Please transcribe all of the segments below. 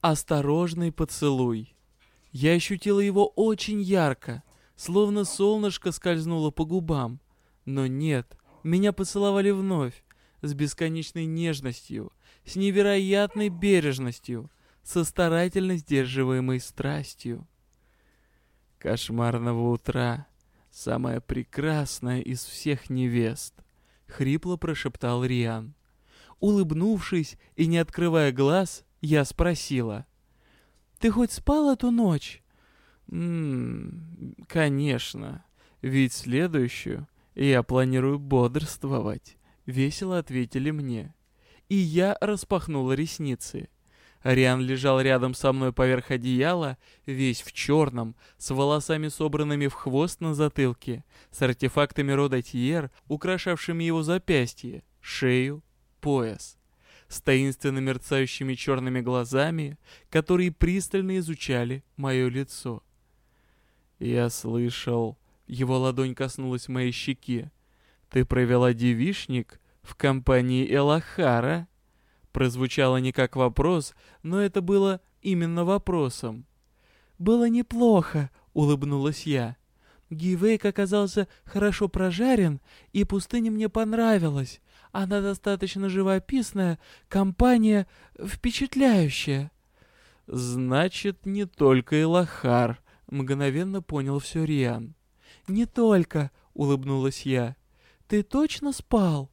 осторожный поцелуй. Я ощутила его очень ярко, словно солнышко скользнуло по губам. Но нет, меня поцеловали вновь, с бесконечной нежностью, с невероятной бережностью, со старательно сдерживаемой страстью. Кошмарного утра, самая прекрасная из всех невест, хрипло прошептал Риан. Улыбнувшись и не открывая глаз, я спросила. «Ты хоть спал эту ночь?» «Ммм, конечно. Ведь следующую я планирую бодрствовать», — весело ответили мне. И я распахнула ресницы. Риан лежал рядом со мной поверх одеяла, весь в черном, с волосами собранными в хвост на затылке, с артефактами рода Тьер, украшавшими его запястье, шею, пояс с таинственно мерцающими черными глазами, которые пристально изучали мое лицо. Я слышал, его ладонь коснулась моей щеки. Ты провела девишник в компании Элахара? Прозвучало не как вопрос, но это было именно вопросом. «Было неплохо», — улыбнулась я. Гивейк оказался хорошо прожарен, и пустыня мне понравилась. Она достаточно живописная, компания впечатляющая. Значит, не только Илахар, мгновенно понял все Риан. Не только, улыбнулась я. Ты точно спал?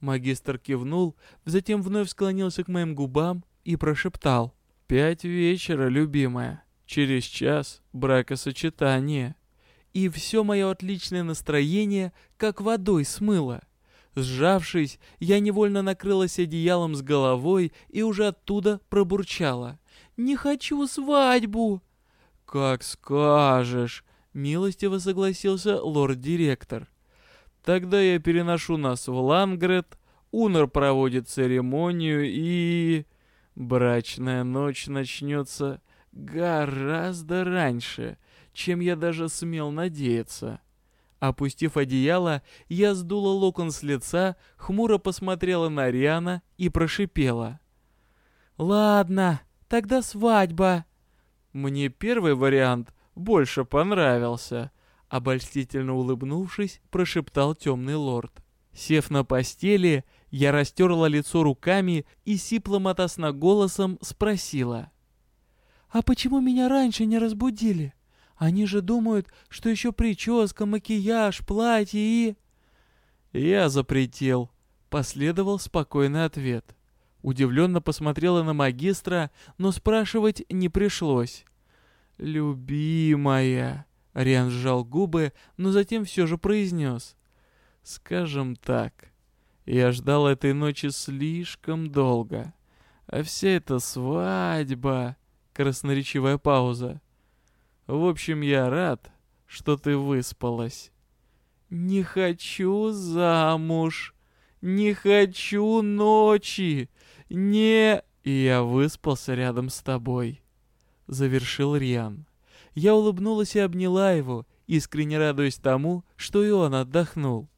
Магистр кивнул, затем вновь склонился к моим губам и прошептал. «Пять вечера, любимая. Через час бракосочетание». И все мое отличное настроение как водой смыло. Сжавшись, я невольно накрылась одеялом с головой и уже оттуда пробурчала. «Не хочу свадьбу!» «Как скажешь!» — милостиво согласился лорд-директор. «Тогда я переношу нас в Лангрет, Унор проводит церемонию и...» «Брачная ночь начнется гораздо раньше, чем я даже смел надеяться». Опустив одеяло, я сдула локон с лица, хмуро посмотрела на Риана и прошипела. «Ладно, тогда свадьба». Мне первый вариант больше понравился, обольстительно улыбнувшись, прошептал темный лорд. Сев на постели, я растерла лицо руками и сипло-мотосно голосом спросила. «А почему меня раньше не разбудили?» Они же думают, что еще прическа, макияж, платье и...» «Я запретил», — последовал спокойный ответ. Удивленно посмотрела на магистра, но спрашивать не пришлось. «Любимая», — Риан сжал губы, но затем все же произнес. «Скажем так, я ждал этой ночи слишком долго, а вся эта свадьба...» Красноречивая пауза. В общем, я рад, что ты выспалась. Не хочу замуж. Не хочу ночи. Не... И я выспался рядом с тобой. Завершил Риан. Я улыбнулась и обняла его, искренне радуясь тому, что и он отдохнул.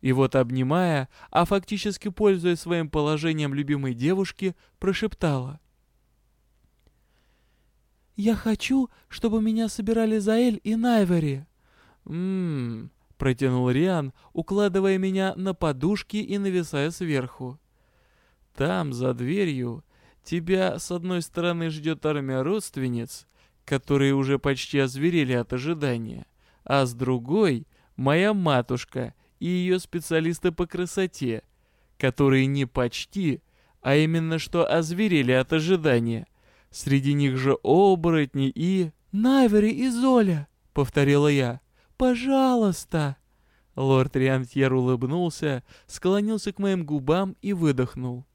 И вот обнимая, а фактически пользуясь своим положением любимой девушки, прошептала. «Я хочу, чтобы меня собирали Заэль и Найвери». «Ммм...» — протянул Риан, укладывая меня на подушки и нависая сверху. «Там, за дверью, тебя с одной стороны ждет армия родственниц, которые уже почти озверели от ожидания, а с другой — моя матушка и ее специалисты по красоте, которые не почти, а именно что озверели от ожидания — Среди них же оборотни и... «Найвери и Золя!» — повторила я. «Пожалуйста!» Лорд Риантьер улыбнулся, склонился к моим губам и выдохнул.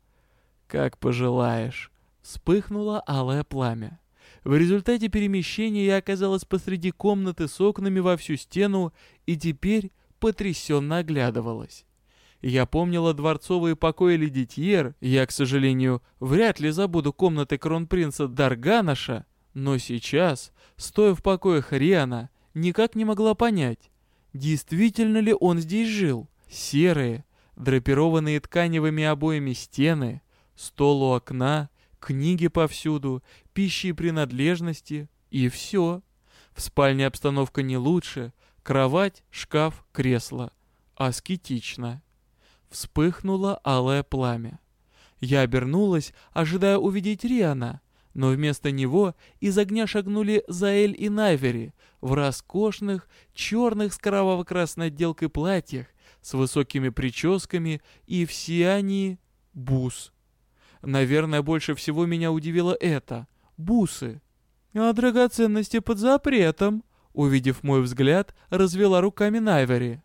«Как пожелаешь!» Вспыхнуло алое пламя. В результате перемещения я оказалась посреди комнаты с окнами во всю стену и теперь потрясенно оглядывалась. Я помнила дворцовые покои Леди Тьер, я, к сожалению, вряд ли забуду комнаты кронпринца Дарганаша, но сейчас, стоя в покоях Риана, никак не могла понять, действительно ли он здесь жил. Серые, драпированные тканевыми обоями стены, стол у окна, Книги повсюду, пищи и принадлежности, и все. В спальне обстановка не лучше. Кровать, шкаф, кресло. Аскетично. Вспыхнуло алое пламя. Я обернулась, ожидая увидеть Риана, но вместо него из огня шагнули Заэль и Найвери в роскошных, черных с кроваво-красной отделкой платьях, с высокими прическами, и все они — бус. Наверное, больше всего меня удивило это — бусы. А драгоценности под запретом, увидев мой взгляд, развела руками Найвери.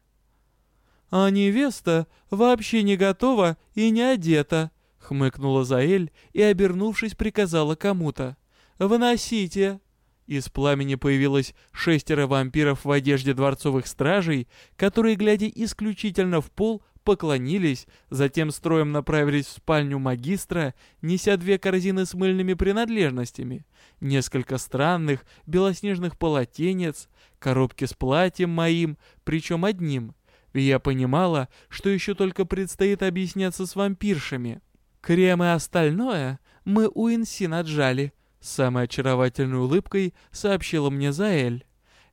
А невеста вообще не готова и не одета, Хмыкнула Заэль и, обернувшись, приказала кому-то. «Выносите!» Из пламени появилось шестеро вампиров в одежде дворцовых стражей, которые, глядя исключительно в пол, поклонились, затем строем направились в спальню магистра, неся две корзины с мыльными принадлежностями, несколько странных белоснежных полотенец, коробки с платьем моим, причем одним. Я понимала, что еще только предстоит объясняться с вампиршами. Крем и остальное мы у Инсин отжали», — самой очаровательной улыбкой сообщила мне Заэль.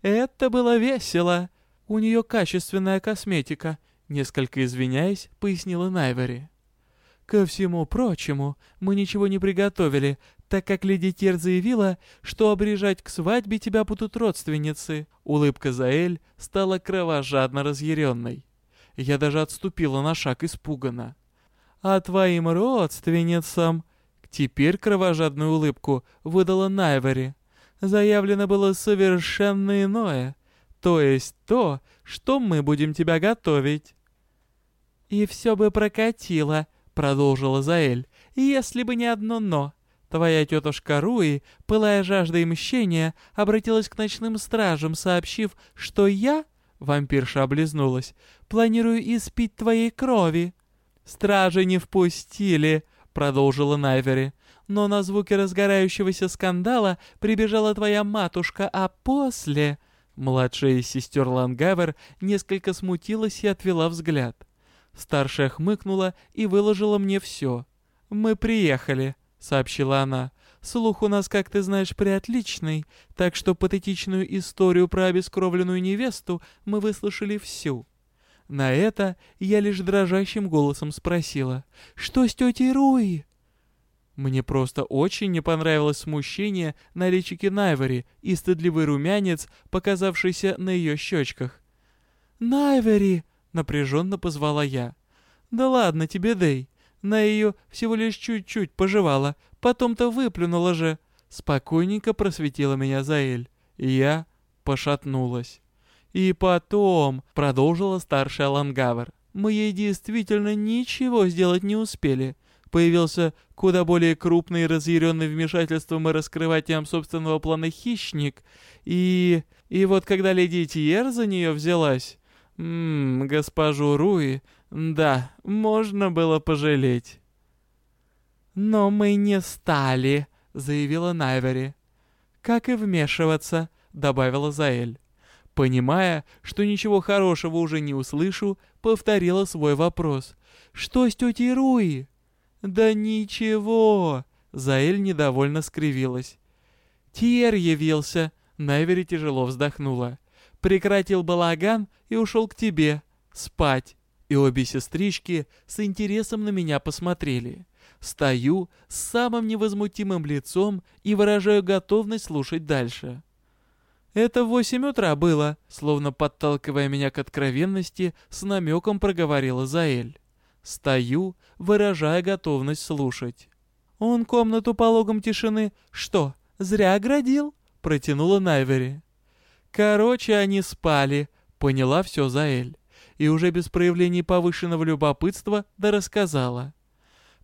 «Это было весело. У нее качественная косметика», — несколько извиняясь, пояснила Найвери. «Ко всему прочему, мы ничего не приготовили, так как леди Тер заявила, что обрежать к свадьбе тебя будут родственницы». Улыбка Заэль стала кровожадно разъяренной. Я даже отступила на шаг испуганно а твоим родственницам...» Теперь кровожадную улыбку выдала Найвери. Заявлено было совершенно иное, то есть то, что мы будем тебя готовить. «И все бы прокатило», — продолжила Заэль, — «если бы не одно «но». Твоя тетушка Руи, пылая жаждой мщения, обратилась к ночным стражам, сообщив, что я, вампирша облизнулась, планирую испить твоей крови. «Стражи не впустили», — продолжила Найвери. «Но на звуки разгорающегося скандала прибежала твоя матушка, а после...» Младшая из сестер Лангавер несколько смутилась и отвела взгляд. Старшая хмыкнула и выложила мне все. «Мы приехали», — сообщила она. «Слух у нас, как ты знаешь, приотличный, так что патетичную историю про обескровленную невесту мы выслушали всю». На это я лишь дрожащим голосом спросила, «Что с тетей Руи?» Мне просто очень не понравилось смущение на личике Найвери и стыдливый румянец, показавшийся на ее щечках. «Найвери!» — напряженно позвала я. «Да ладно тебе, Дэй. На ее всего лишь чуть-чуть пожевала, потом-то выплюнула же». Спокойненько просветила меня Заэль. Я пошатнулась. «И потом», — продолжила старшая Лангавер, «мы ей действительно ничего сделать не успели. Появился куда более крупный и разъяренный вмешательством и раскрыванием собственного плана хищник. И... и вот когда леди Тьер за нее взялась... Ммм, госпожу Руи, да, можно было пожалеть». «Но мы не стали», — заявила Найвери. «Как и вмешиваться», — добавила Заэль. Понимая, что ничего хорошего уже не услышу, повторила свой вопрос. «Что с тетей Руи?» «Да ничего!» Заэль недовольно скривилась. «Тьер явился!» Найвери тяжело вздохнула. «Прекратил балаган и ушел к тебе. Спать!» И обе сестрички с интересом на меня посмотрели. Стою с самым невозмутимым лицом и выражаю готовность слушать дальше. «Это в восемь утра было», словно подталкивая меня к откровенности, с намеком проговорила Заэль. Стою, выражая готовность слушать. «Он комнату пологом тишины что, зря оградил?» протянула Найвери. «Короче, они спали», — поняла все Заэль. И уже без проявлений повышенного любопытства да рассказала.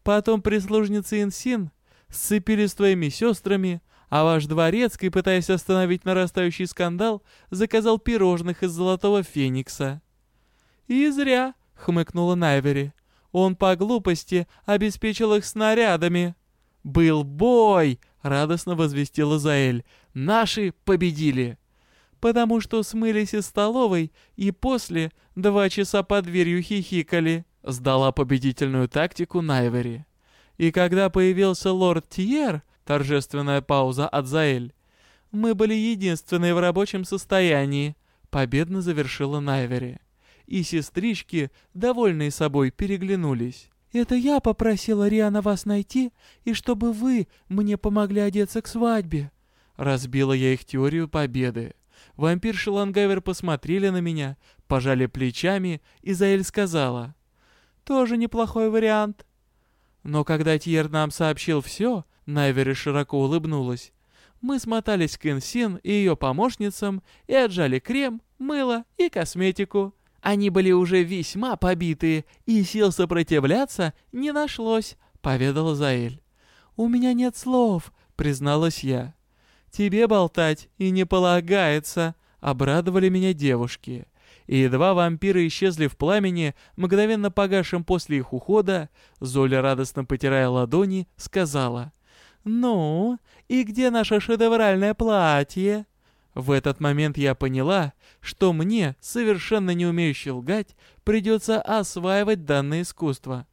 Потом прислужницы Инсин сцепились с твоими сестрами, а ваш дворецкий, пытаясь остановить нарастающий скандал, заказал пирожных из золотого феникса». «И зря», — хмыкнула Найвери. «Он по глупости обеспечил их снарядами». «Был бой!» — радостно возвестила Заэль. «Наши победили!» «Потому что смылись из столовой и после два часа под дверью хихикали», — сдала победительную тактику Найвери. И когда появился лорд Тьер, торжественная пауза от Заэль, мы были единственные в рабочем состоянии, победно завершила Найвери. И сестрички, довольные собой, переглянулись. «Это я попросила Риана вас найти, и чтобы вы мне помогли одеться к свадьбе». Разбила я их теорию победы. Вампир Шелангавер посмотрели на меня, пожали плечами, и Заэль сказала. «Тоже неплохой вариант». Но когда Тьер нам сообщил все, Найвери широко улыбнулась. Мы смотались к Инсин и ее помощницам и отжали крем, мыло и косметику. Они были уже весьма побитые, и сил сопротивляться не нашлось, поведала Заэль. «У меня нет слов», — призналась я. «Тебе болтать и не полагается», — обрадовали меня девушки. И едва вампиры исчезли в пламени, мгновенно погашим после их ухода, Золя, радостно потирая ладони, сказала, «Ну, и где наше шедевральное платье?» В этот момент я поняла, что мне, совершенно не умеющей лгать, придется осваивать данное искусство.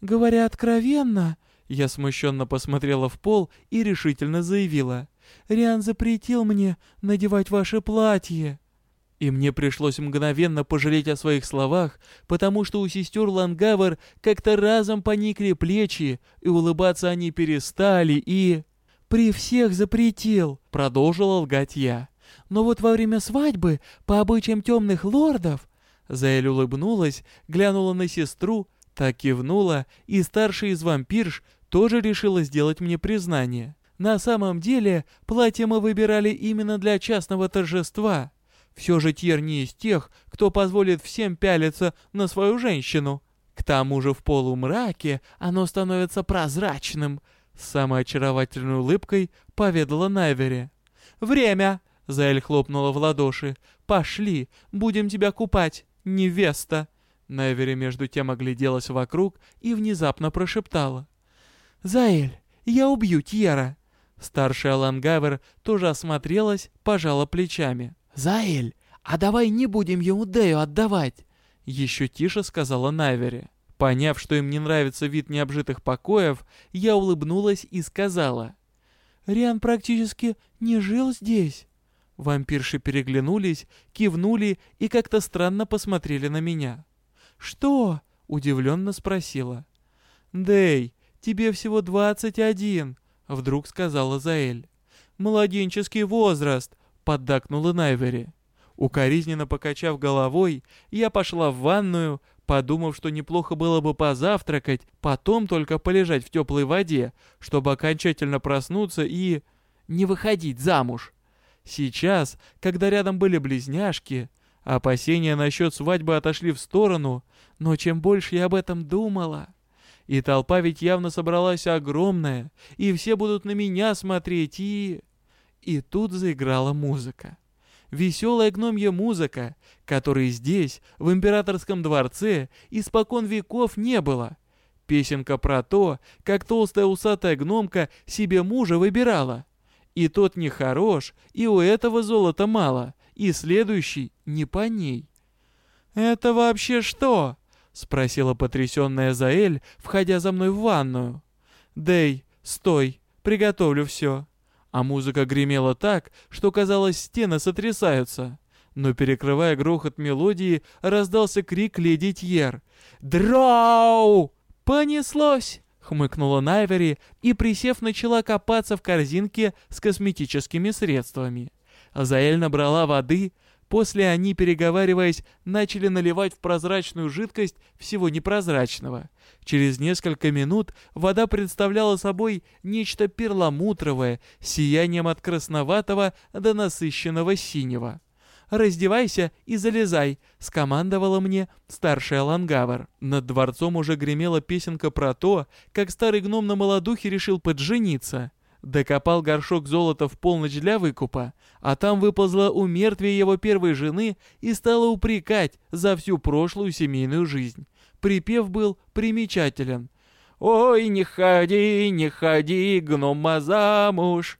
Говоря откровенно, я смущенно посмотрела в пол и решительно заявила, «Риан запретил мне надевать ваше платье». И мне пришлось мгновенно пожалеть о своих словах, потому что у сестер Лангавер как-то разом поникли плечи, и улыбаться они перестали, и... «При всех запретил», — продолжила лгать я. «Но вот во время свадьбы, по обычаям темных лордов...» Заэль улыбнулась, глянула на сестру, так кивнула, и старшая из вампирш тоже решила сделать мне признание. На самом деле, платье мы выбирали именно для частного торжества. Все же Тьер не из тех, кто позволит всем пялиться на свою женщину. К тому же в полумраке оно становится прозрачным, с самой очаровательной улыбкой поведала Найвери. «Время!» — Заэль хлопнула в ладоши. «Пошли, будем тебя купать, невеста!» Найвери между тем огляделась вокруг и внезапно прошептала. «Заэль, я убью Тьера!» Старшая Лангавер тоже осмотрелась, пожала плечами. «Заэль, а давай не будем ему Дею отдавать!» Еще тише сказала Найвери. Поняв, что им не нравится вид необжитых покоев, я улыбнулась и сказала. «Риан практически не жил здесь». Вампирши переглянулись, кивнули и как-то странно посмотрели на меня. «Что?» — удивленно спросила. «Дэй, тебе всего двадцать один», — вдруг сказала Заэль. «Младенческий возраст», — поддакнула Найвери. Укоризненно покачав головой, я пошла в ванную, подумав, что неплохо было бы позавтракать, потом только полежать в теплой воде, чтобы окончательно проснуться и... не выходить замуж. Сейчас, когда рядом были близняшки, опасения насчет свадьбы отошли в сторону, но чем больше я об этом думала... И толпа ведь явно собралась огромная, и все будут на меня смотреть, и... И тут заиграла музыка веселая гномья музыка, которой здесь, в императорском дворце, испокон веков не было. Песенка про то, как толстая усатая гномка себе мужа выбирала. И тот не хорош, и у этого золота мало, и следующий не по ней. «Это вообще что?» — спросила потрясенная Заэль, входя за мной в ванную. «Дэй, стой, приготовлю все» а музыка гремела так, что казалось стены сотрясаются. Но перекрывая грохот мелодии, раздался крик леди Тьер. «Драу!» «Понеслось!» — хмыкнула Найвери и, присев, начала копаться в корзинке с косметическими средствами. Заэль набрала воды, После они, переговариваясь, начали наливать в прозрачную жидкость всего непрозрачного. Через несколько минут вода представляла собой нечто перламутровое, сиянием от красноватого до насыщенного синего. «Раздевайся и залезай», — скомандовала мне старшая Лангавр. Над дворцом уже гремела песенка про то, как старый гном на молодухе решил поджениться — Докопал горшок золота в полночь для выкупа, а там выползла у мертвия его первой жены и стала упрекать за всю прошлую семейную жизнь. Припев был примечателен. «Ой, не ходи, не ходи, гнома замуж!»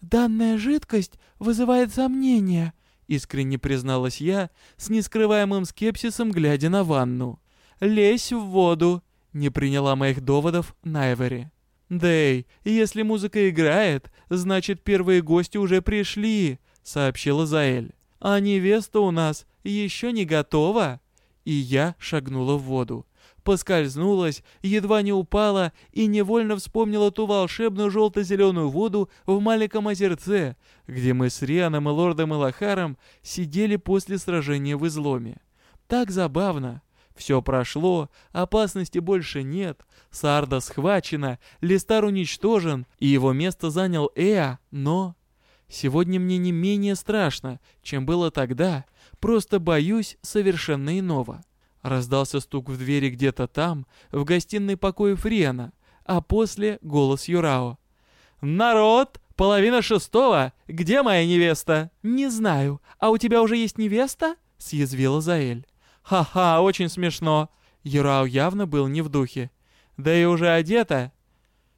«Данная жидкость вызывает сомнения», — искренне призналась я, с нескрываемым скепсисом глядя на ванну. «Лезь в воду», Не приняла моих доводов Найвери. «Дэй, если музыка играет, значит первые гости уже пришли», — сообщила Заэль. «А невеста у нас еще не готова?» И я шагнула в воду. Поскользнулась, едва не упала и невольно вспомнила ту волшебную желто-зеленую воду в маленьком озерце, где мы с Рианом и лордом Элахаром сидели после сражения в изломе. Так забавно. Все прошло, опасности больше нет, Сарда схвачена, Листар уничтожен, и его место занял Эа, но... Сегодня мне не менее страшно, чем было тогда, просто боюсь совершенно иного. Раздался стук в двери где-то там, в гостиной покоя Фриана, а после голос Юрао. «Народ! Половина шестого! Где моя невеста?» «Не знаю. А у тебя уже есть невеста?» — съязвила Заэль. «Ха-ха, очень смешно!» Юрао явно был не в духе. «Да и уже одета!»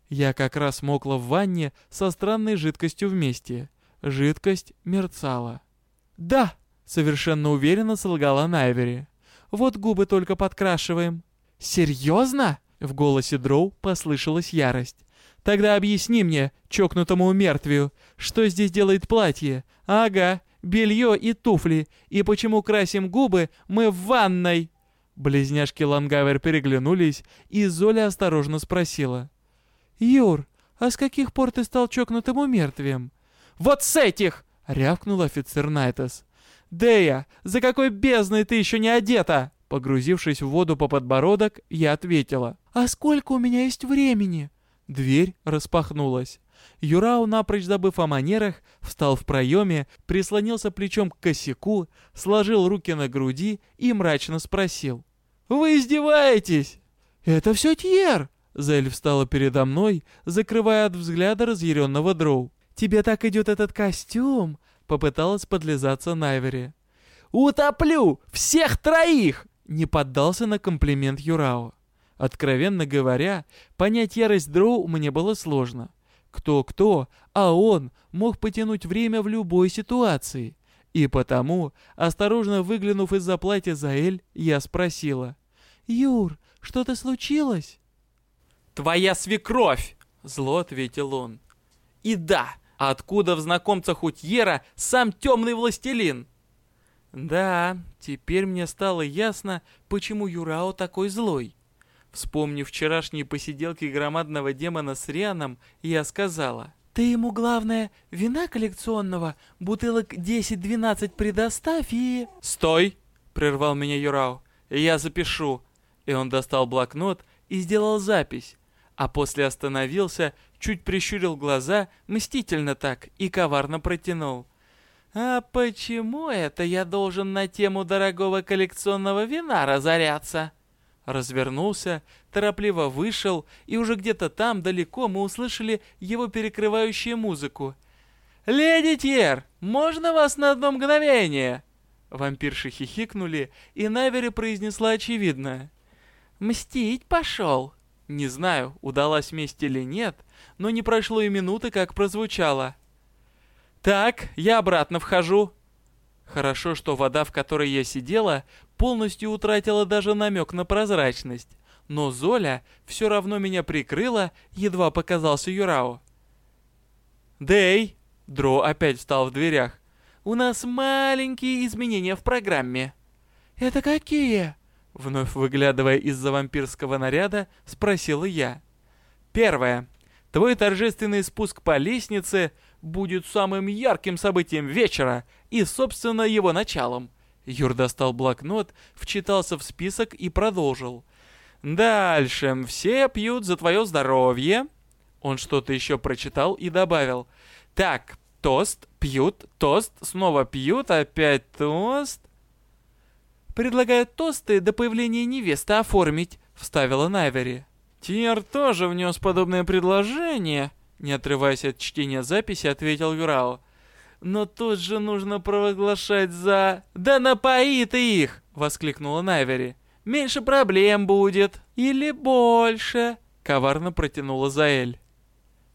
Я как раз мокла в ванне со странной жидкостью вместе. Жидкость мерцала. «Да!» — совершенно уверенно солгала Найвери. «Вот губы только подкрашиваем». «Серьезно?» — в голосе Дроу послышалась ярость. «Тогда объясни мне, чокнутому мертвию, что здесь делает платье? Ага, белье и туфли. И почему красим губы мы в ванной?» Близняшки Лангавер переглянулись, и Золя осторожно спросила. «Юр, а с каких пор ты стал чокнутым умертвием?» «Вот с этих!» — рявкнул офицер Найтес. «Дея, за какой бездной ты еще не одета?» Погрузившись в воду по подбородок, я ответила. «А сколько у меня есть времени?» Дверь распахнулась. Юрау, напрочь забыв о манерах, встал в проеме, прислонился плечом к косяку, сложил руки на груди и мрачно спросил. «Вы издеваетесь?» «Это все Тьер!» Зель встала передо мной, закрывая от взгляда разъяренного дроу. «Тебе так идет этот костюм!» Попыталась подлизаться Найвери. «Утоплю! Всех троих!» Не поддался на комплимент Юрао. Откровенно говоря, понять ярость Дроу мне было сложно. Кто-кто, а он мог потянуть время в любой ситуации. И потому, осторожно выглянув из-за платья Заэль, я спросила. «Юр, что-то случилось?» «Твоя свекровь!» — зло ответил он. «И да, откуда в знакомцах Утьера сам темный властелин?» «Да, теперь мне стало ясно, почему Юрао такой злой. Вспомнив вчерашние посиделки громадного демона с Рианом, я сказала, «Ты ему, главное, вина коллекционного, бутылок 10-12 предоставь и...» «Стой!» — прервал меня Юрау. «Я запишу». И он достал блокнот и сделал запись. А после остановился, чуть прищурил глаза, мстительно так, и коварно протянул. «А почему это я должен на тему дорогого коллекционного вина разоряться?» Развернулся, торопливо вышел, и уже где-то там, далеко, мы услышали его перекрывающую музыку. «Леди Тьер, можно вас на одно мгновение?» Вампирши хихикнули, и Навери произнесла очевидное. «Мстить пошел!» Не знаю, удалась месть или нет, но не прошло и минуты, как прозвучало. «Так, я обратно вхожу». Хорошо, что вода, в которой я сидела, полностью утратила даже намек на прозрачность. Но Золя все равно меня прикрыла, едва показался Юрао. «Дэй!» Дро опять встал в дверях. «У нас маленькие изменения в программе». «Это какие?» Вновь выглядывая из-за вампирского наряда, спросила я. «Первое. Твой торжественный спуск по лестнице будет самым ярким событием вечера и, собственно, его началом. Юр достал блокнот, вчитался в список и продолжил. «Дальше. Все пьют за твое здоровье». Он что-то еще прочитал и добавил. «Так, тост, пьют, тост, снова пьют, опять тост». «Предлагаю тосты до появления невесты оформить», — вставила Найвери. Тир тоже внес подобное предложение, не отрываясь от чтения записи, ответил Юрао. Но тут же нужно провозглашать за... «Да напои ты их!» — воскликнула Найвери. «Меньше проблем будет. Или больше!» — коварно протянула Заэль.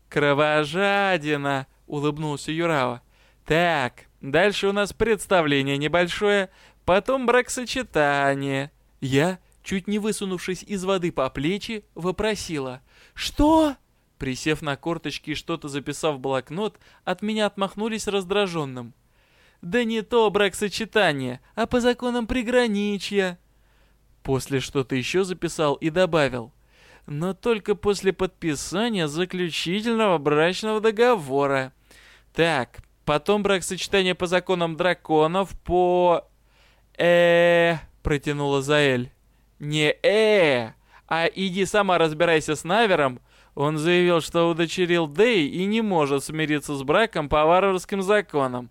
«Кровожадина!» — улыбнулся Юрао. «Так, дальше у нас представление небольшое, потом бракосочетание». Я чуть не высунувшись из воды по плечи, вопросила «Что?». Присев на корточки и что-то записав в блокнот, от меня отмахнулись раздраженным. «Да не то бракосочетание, а по законам приграничья». После что-то еще записал и добавил. «Но только после подписания заключительного брачного договора». Так, потом бракосочетание по законам драконов по... э протянула Заэль. «Не э, а иди сама разбирайся с Навером». Он заявил, что удочерил Дэй и не может смириться с браком по варварским законам.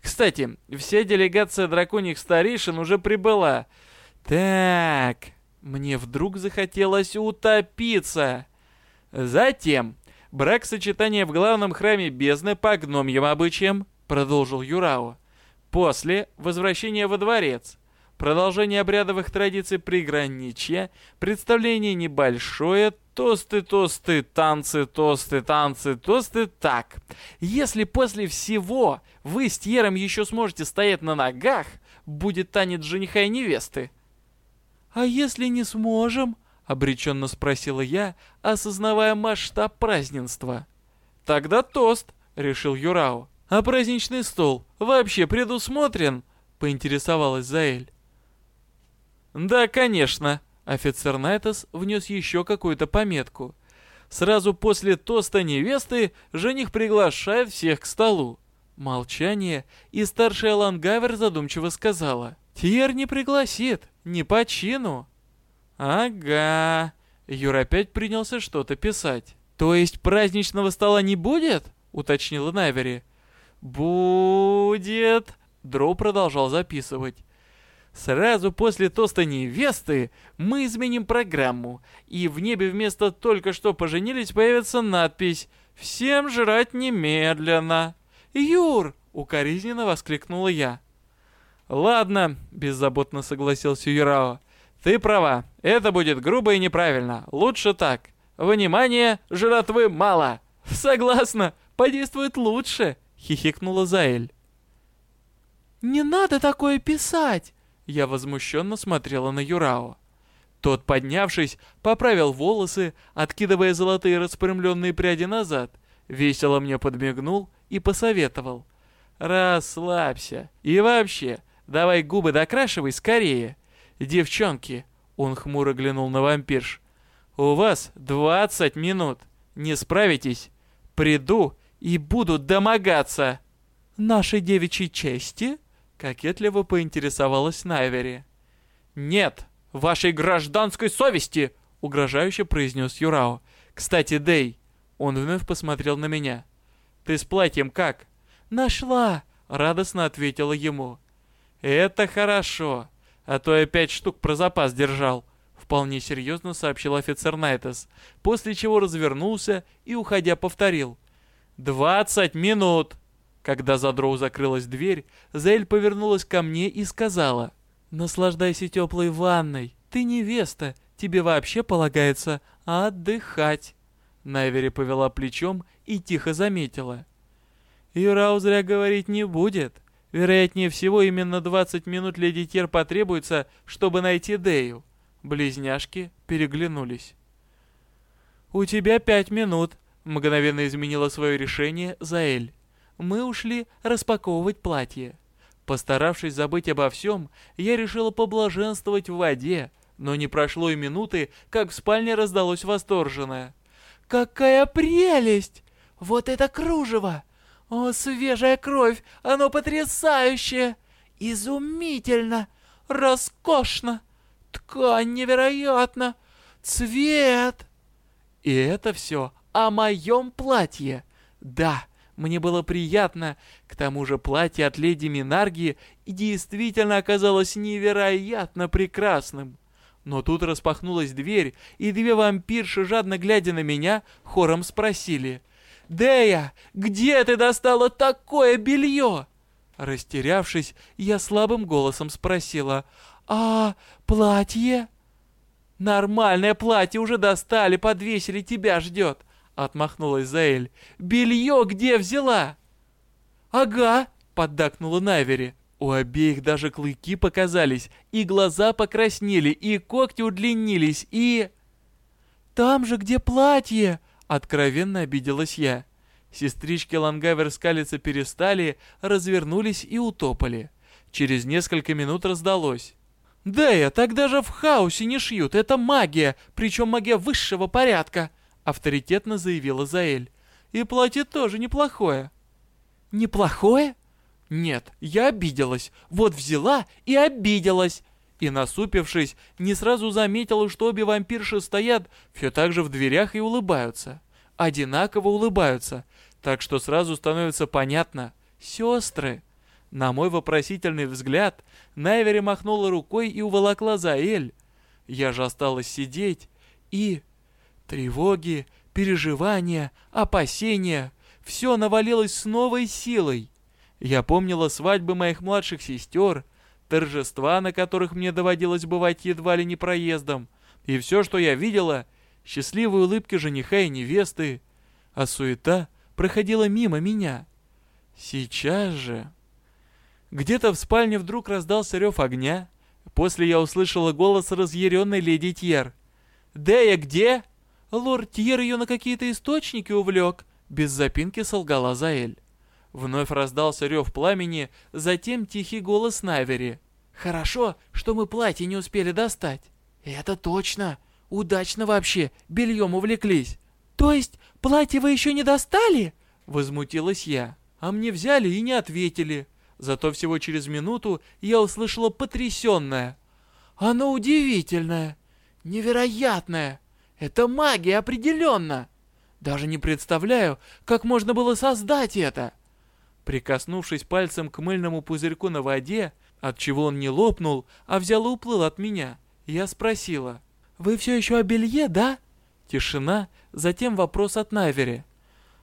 Кстати, вся делегация драконьих старейшин уже прибыла. Так, мне вдруг захотелось утопиться. Затем, брак-сочетание в главном храме бездны по гномьим обычаям, продолжил Юрао. После, возвращение во дворец. Продолжение обрядовых традиций приграничья, представление небольшое, тосты, тосты, танцы, тосты, танцы, тосты. Так, если после всего вы с Тьером еще сможете стоять на ногах, будет танец жениха и невесты. «А если не сможем?» — обреченно спросила я, осознавая масштаб празднества. «Тогда тост», — решил Юрао. «А праздничный стол вообще предусмотрен?» — поинтересовалась Заэль. «Да, конечно», — офицер Найтас внес еще какую-то пометку. Сразу после тоста невесты жених приглашает всех к столу. Молчание, и старшая Лангавер задумчиво сказала. «Тьер не пригласит, не по чину». «Ага». Юр опять принялся что-то писать. «То есть праздничного стола не будет?» — уточнила Навери. «Будет...» Дроу продолжал записывать. Сразу после тоста невесты мы изменим программу, и в небе вместо «только что поженились» появится надпись «Всем жрать немедленно». «Юр!» — укоризненно воскликнула я. «Ладно», — беззаботно согласился Юрао. «Ты права, это будет грубо и неправильно. Лучше так. Внимание, жратвы мало!» «Согласна, подействует лучше!» — хихикнула Заэль. «Не надо такое писать!» Я возмущенно смотрела на Юрао. Тот, поднявшись, поправил волосы, откидывая золотые распрямленные пряди назад, весело мне подмигнул и посоветовал. «Расслабься. И вообще, давай губы докрашивай скорее. Девчонки!» Он хмуро глянул на вампирш. «У вас двадцать минут. Не справитесь? Приду и буду домогаться!» «Нашей девичьей чести?» Кокетливо поинтересовалась Найвери. «Нет, вашей гражданской совести!» — угрожающе произнес Юрао. «Кстати, Дэй!» Он вновь посмотрел на меня. «Ты с платьем как?» «Нашла!» — радостно ответила ему. «Это хорошо, а то я пять штук про запас держал», — вполне серьезно сообщил офицер Найтес, после чего развернулся и, уходя, повторил. «Двадцать минут!» Когда за дроу закрылась дверь, Зель повернулась ко мне и сказала, «Наслаждайся теплой ванной, ты невеста, тебе вообще полагается отдыхать». Найвери повела плечом и тихо заметила. «Юрау зря говорить не будет. Вероятнее всего, именно 20 минут леди Тер потребуется, чтобы найти Дею». Близняшки переглянулись. «У тебя пять минут», — мгновенно изменила свое решение Заэль мы ушли распаковывать платье. Постаравшись забыть обо всем, я решила поблаженствовать в воде, но не прошло и минуты, как в спальне раздалось восторженное. «Какая прелесть! Вот это кружево! О, свежая кровь! Оно потрясающее! Изумительно! Роскошно! Ткань невероятна! Цвет!» И это все о моем платье. Да, мне было приятно, к тому же платье от леди Минарги действительно оказалось невероятно прекрасным. Но тут распахнулась дверь, и две вампирши, жадно глядя на меня, хором спросили. «Дея, где ты достала такое белье?» Растерявшись, я слабым голосом спросила. «А платье?» «Нормальное платье уже достали, подвесили, тебя ждет. Отмахнулась Заэль. «Белье где взяла?» «Ага», — поддакнула Навери. У обеих даже клыки показались, и глаза покраснели, и когти удлинились, и... «Там же, где платье!» — откровенно обиделась я. Сестрички Лангавер скалиться перестали, развернулись и утопали. Через несколько минут раздалось. «Да я, так даже в хаосе не шьют, это магия, причем магия высшего порядка!» Авторитетно заявила Заэль. «И платье тоже неплохое». «Неплохое?» «Нет, я обиделась. Вот взяла и обиделась!» И насупившись, не сразу заметила, что обе вампирши стоят все так же в дверях и улыбаются. Одинаково улыбаются, так что сразу становится понятно. Сестры. На мой вопросительный взгляд, Найвери махнула рукой и уволокла за Эль. Я же осталась сидеть и... Тревоги, переживания, опасения — все навалилось с новой силой. Я помнила свадьбы моих младших сестер, торжества, на которых мне доводилось бывать едва ли не проездом, и все, что я видела — счастливые улыбки жениха и невесты, а суета проходила мимо меня. Сейчас же... Где-то в спальне вдруг раздался рев огня. После я услышала голос разъяренной леди Тьер. «Дея где?» «Лорд Тьер ее на какие-то источники увлек», — без запинки солгала Заэль. Вновь раздался рев пламени, затем тихий голос Навери. «Хорошо, что мы платье не успели достать». «Это точно. Удачно вообще, бельем увлеклись». «То есть платье вы еще не достали?» Возмутилась я. А мне взяли и не ответили. Зато всего через минуту я услышала потрясенное. «Оно удивительное! Невероятное! Это магия определенно! Даже не представляю, как можно было создать это!» Прикоснувшись пальцем к мыльному пузырьку на воде, от чего он не лопнул, а взял и уплыл от меня, я спросила. «Вы все еще о белье, да?» Тишина, затем вопрос от Навери.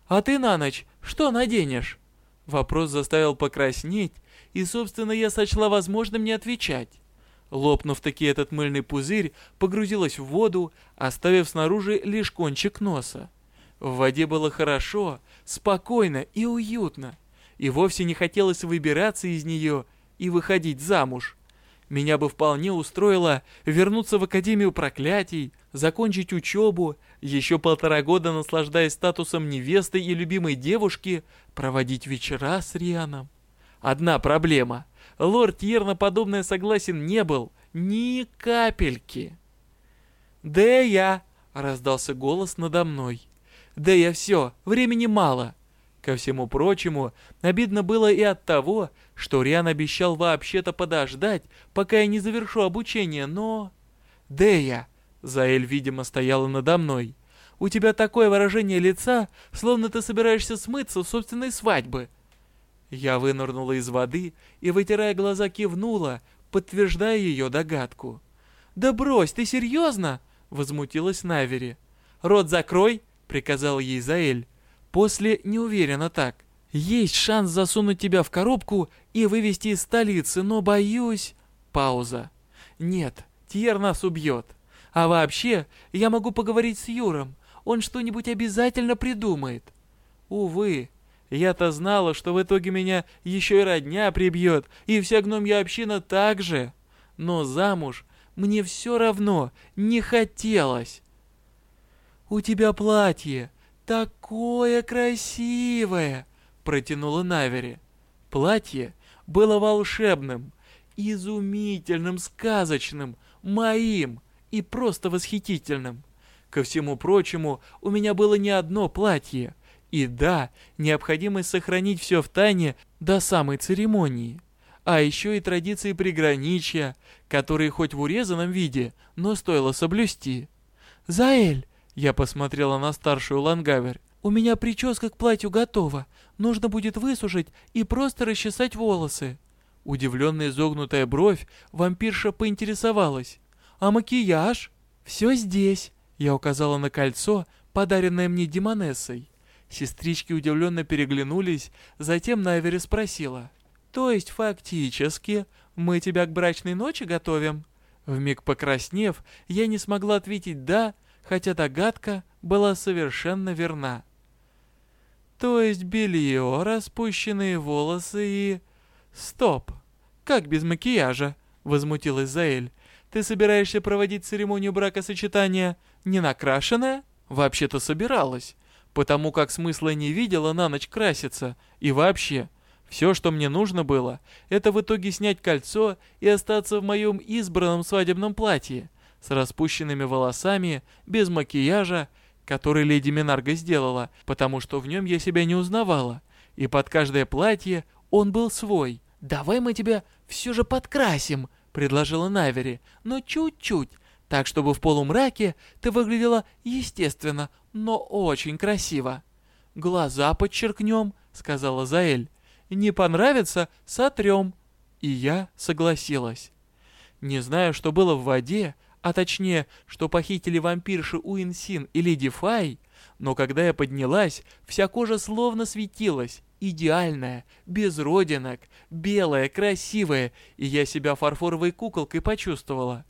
«А ты на ночь что наденешь?» Вопрос заставил покраснеть, и, собственно, я сочла возможным не отвечать. Лопнув таки этот мыльный пузырь, погрузилась в воду, оставив снаружи лишь кончик носа. В воде было хорошо, спокойно и уютно, и вовсе не хотелось выбираться из нее и выходить замуж. Меня бы вполне устроило вернуться в Академию проклятий, закончить учебу, еще полтора года наслаждаясь статусом невесты и любимой девушки, проводить вечера с Рианом. Одна проблема. Лорд Тьер на подобное согласен не был ни капельки. «Да я!» — раздался голос надо мной. «Да я все, времени мало!» Ко всему прочему, обидно было и от того, что Риан обещал вообще-то подождать, пока я не завершу обучение, но... «Дея!» — Заэль, видимо, стояла надо мной. «У тебя такое выражение лица, словно ты собираешься смыться с собственной свадьбы». Я вынырнула из воды и, вытирая глаза, кивнула, подтверждая ее догадку. «Да брось, ты серьезно?» — возмутилась Навери. «Рот закрой!» — приказал ей Заэль. После не уверена так. Есть шанс засунуть тебя в коробку и вывести из столицы, но боюсь... Пауза. Нет, Тьер нас убьет. А вообще, я могу поговорить с Юром. Он что-нибудь обязательно придумает. Увы, я-то знала, что в итоге меня еще и родня прибьет, и вся гномья община так же. Но замуж мне все равно не хотелось. «У тебя платье», «Такое красивое!» — протянула Навери. Платье было волшебным, изумительным, сказочным, моим и просто восхитительным. Ко всему прочему, у меня было не одно платье. И да, необходимость сохранить все в тайне до самой церемонии. А еще и традиции приграничья, которые хоть в урезанном виде, но стоило соблюсти. «Заэль, я посмотрела на старшую Лангавер. «У меня прическа к платью готова. Нужно будет высушить и просто расчесать волосы». Удивленная изогнутая бровь, вампирша поинтересовалась. «А макияж?» «Все здесь», — я указала на кольцо, подаренное мне Демонессой. Сестрички удивленно переглянулись, затем Найвери спросила. «То есть фактически мы тебя к брачной ночи готовим?» Вмиг покраснев, я не смогла ответить «да», хотя догадка была совершенно верна. То есть белье, распущенные волосы и... Стоп! «Как без макияжа?» — возмутилась Заэль. «Ты собираешься проводить церемонию бракосочетания не накрашенная?» «Вообще-то собиралась, потому как смысла не видела на ночь краситься. И вообще, все, что мне нужно было, это в итоге снять кольцо и остаться в моем избранном свадебном платье, с распущенными волосами, без макияжа, который леди Минарга сделала, потому что в нем я себя не узнавала, и под каждое платье он был свой. «Давай мы тебя все же подкрасим», — предложила Навери, — «но чуть-чуть, так чтобы в полумраке ты выглядела естественно, но очень красиво». «Глаза подчеркнем», — сказала Заэль. «Не понравится — сотрем». И я согласилась. Не знаю, что было в воде, а точнее, что похитили вампирши Уинсин и Леди Фай, но когда я поднялась, вся кожа словно светилась, идеальная, без родинок, белая, красивая, и я себя фарфоровой куколкой почувствовала.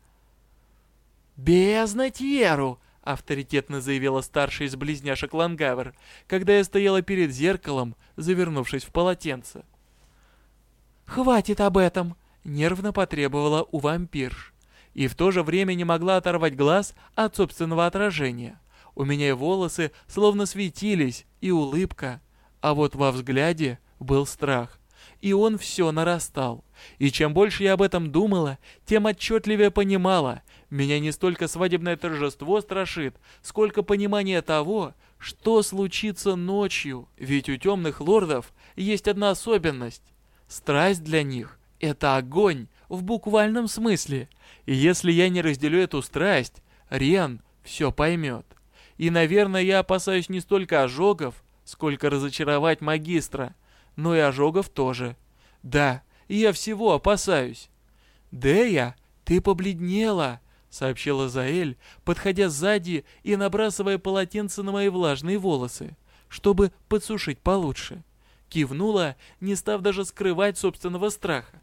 «Бездна Тьеру!» — авторитетно заявила старшая из близняшек Лангавер, когда я стояла перед зеркалом, завернувшись в полотенце. «Хватит об этом!» — нервно потребовала у вампирш и в то же время не могла оторвать глаз от собственного отражения. У меня и волосы словно светились, и улыбка, а вот во взгляде был страх. И он все нарастал. И чем больше я об этом думала, тем отчетливее понимала, меня не столько свадебное торжество страшит, сколько понимание того, что случится ночью. Ведь у темных лордов есть одна особенность. Страсть для них — это огонь в буквальном смысле. И если я не разделю эту страсть, Риан все поймет. И, наверное, я опасаюсь не столько ожогов, сколько разочаровать магистра, но и ожогов тоже. Да, я всего опасаюсь. «Дея, ты побледнела», — сообщила Заэль, подходя сзади и набрасывая полотенце на мои влажные волосы, чтобы подсушить получше. Кивнула, не став даже скрывать собственного страха.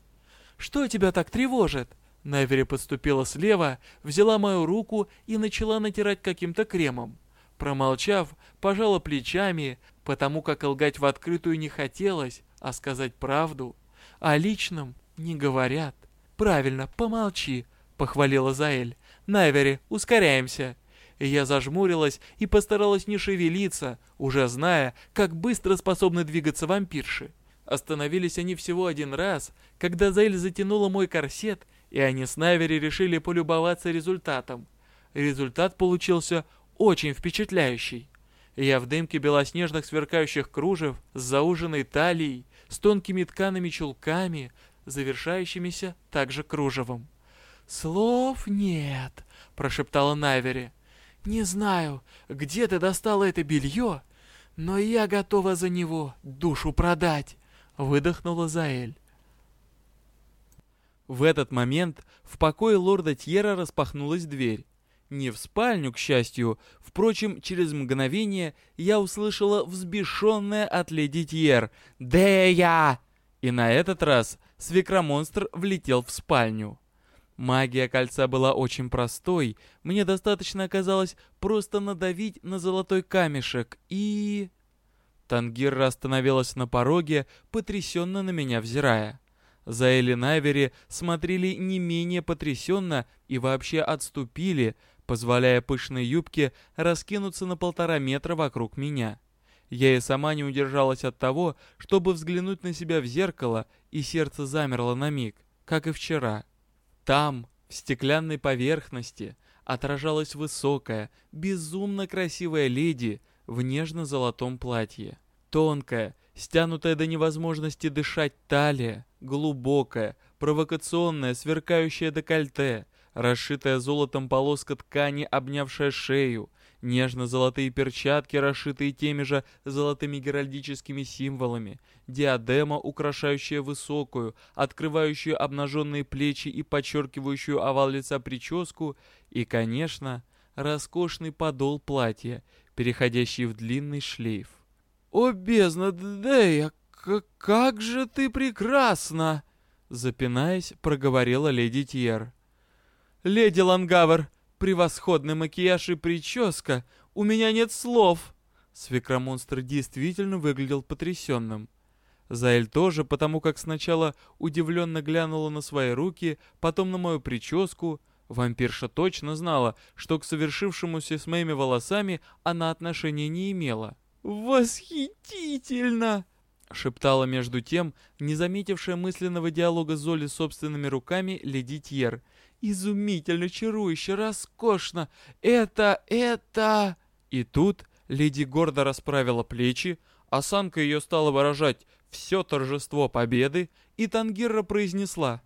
«Что тебя так тревожит?» Навери подступила слева, взяла мою руку и начала натирать каким-то кремом. Промолчав, пожала плечами, потому как лгать в открытую не хотелось, а сказать правду. О личном не говорят. «Правильно, помолчи», — похвалила Заэль. «Навери, ускоряемся». Я зажмурилась и постаралась не шевелиться, уже зная, как быстро способны двигаться вампирши. Остановились они всего один раз, когда Заэль затянула мой корсет и они с Навери решили полюбоваться результатом. Результат получился очень впечатляющий. Я в дымке белоснежных сверкающих кружев с зауженной талией, с тонкими ткаными чулками, завершающимися также кружевом. «Слов нет», — прошептала Навери. «Не знаю, где ты достала это белье, но я готова за него душу продать», — выдохнула Заэль. В этот момент в покое лорда Тьера распахнулась дверь. Не в спальню, к счастью, впрочем, через мгновение я услышала взбешенное от леди Тьер «Дея!» И на этот раз свекромонстр влетел в спальню. Магия кольца была очень простой, мне достаточно оказалось просто надавить на золотой камешек и... Тангирра остановилась на пороге, потрясенно на меня взирая. Заэль и Навери смотрели не менее потрясенно и вообще отступили, позволяя пышной юбке раскинуться на полтора метра вокруг меня. Я и сама не удержалась от того, чтобы взглянуть на себя в зеркало, и сердце замерло на миг, как и вчера. Там, в стеклянной поверхности, отражалась высокая, безумно красивая леди в нежно-золотом платье. Тонкая, стянутая до невозможности дышать талия, глубокая, провокационная, сверкающая декольте, расшитая золотом полоска ткани, обнявшая шею, нежно-золотые перчатки, расшитые теми же золотыми геральдическими символами, диадема, украшающая высокую, открывающую обнаженные плечи и подчеркивающую овал лица прическу, и, конечно, роскошный подол платья, переходящий в длинный шлейф. «О, бездна, Дея, как же ты прекрасна!» Запинаясь, проговорила леди Тьер. «Леди Лангавер, превосходный макияж и прическа! У меня нет слов!» Свекромонстр действительно выглядел потрясенным. Заэль тоже, потому как сначала удивленно глянула на свои руки, потом на мою прическу. Вампирша точно знала, что к совершившемуся с моими волосами она отношения не имела. «Восхитительно!» — шептала между тем, не заметившая мысленного диалога Золи собственными руками леди Тьер. «Изумительно, чарующе, роскошно! Это, это...» И тут леди гордо расправила плечи, осанка ее стала выражать все торжество победы, и Тангирра произнесла.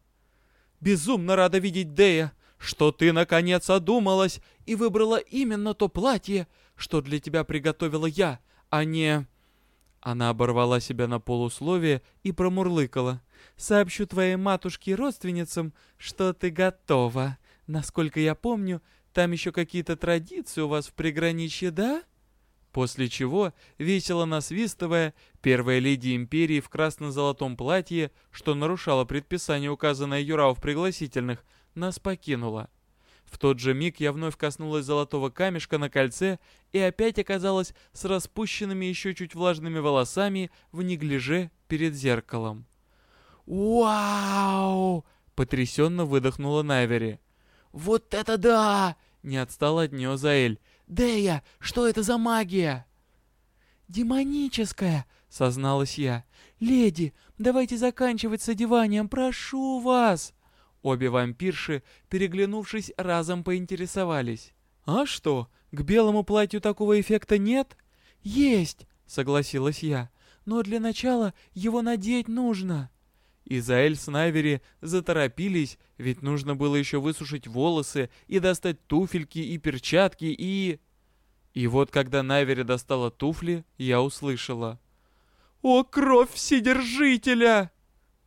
«Безумно рада видеть Дея, что ты, наконец, одумалась и выбрала именно то платье, что для тебя приготовила я, а не...» Она оборвала себя на полусловие и промурлыкала. «Сообщу твоей матушке и родственницам, что ты готова. Насколько я помню, там еще какие-то традиции у вас в приграничье, да?» После чего, весело насвистывая, первая леди империи в красно-золотом платье, что нарушало предписание, указанное Юрау в пригласительных, нас покинула. В тот же миг я вновь коснулась золотого камешка на кольце и опять оказалась с распущенными еще чуть влажными волосами в неглиже перед зеркалом. «Вау!» — потрясенно выдохнула Найвери. «Вот это да!» — не отстал от нее Заэль. «Дея, что это за магия?» «Демоническая», — созналась я. «Леди, давайте заканчивать с одеванием, прошу вас!» Обе вампирши, переглянувшись, разом поинтересовались. «А что, к белому платью такого эффекта нет?» «Есть», — согласилась я. «Но для начала его надеть нужно». Изаэль с Найвери заторопились, ведь нужно было еще высушить волосы и достать туфельки и перчатки и... И вот когда Найвери достала туфли, я услышала. «О, кровь Вседержителя!»